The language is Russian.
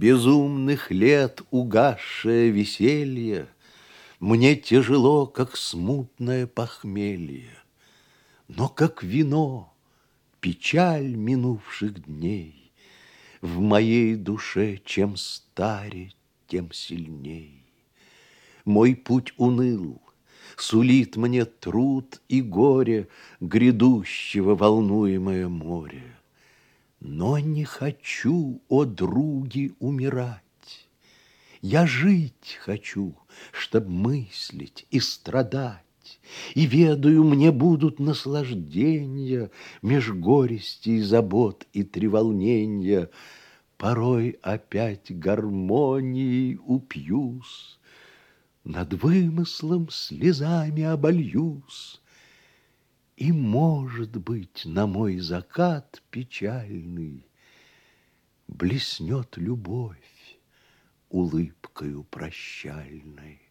Безумных лет угасшее веселье Мне тяжело, как смутное похмелье, Но как вино печаль минувших дней В моей душе чем старе, тем сильней. Мой путь уныл, сулит мне труд и горе Грядущего волнуемое море. Но не хочу, о други, умирать. Я жить хочу, чтоб мыслить и страдать. И ведаю, мне будут наслаждения Меж горести забот и треволнения. Порой опять гармонией упьюсь, Над вымыслом слезами обольюсь, И, может быть, на мой закат печальный Блеснет любовь улыбкою прощальной.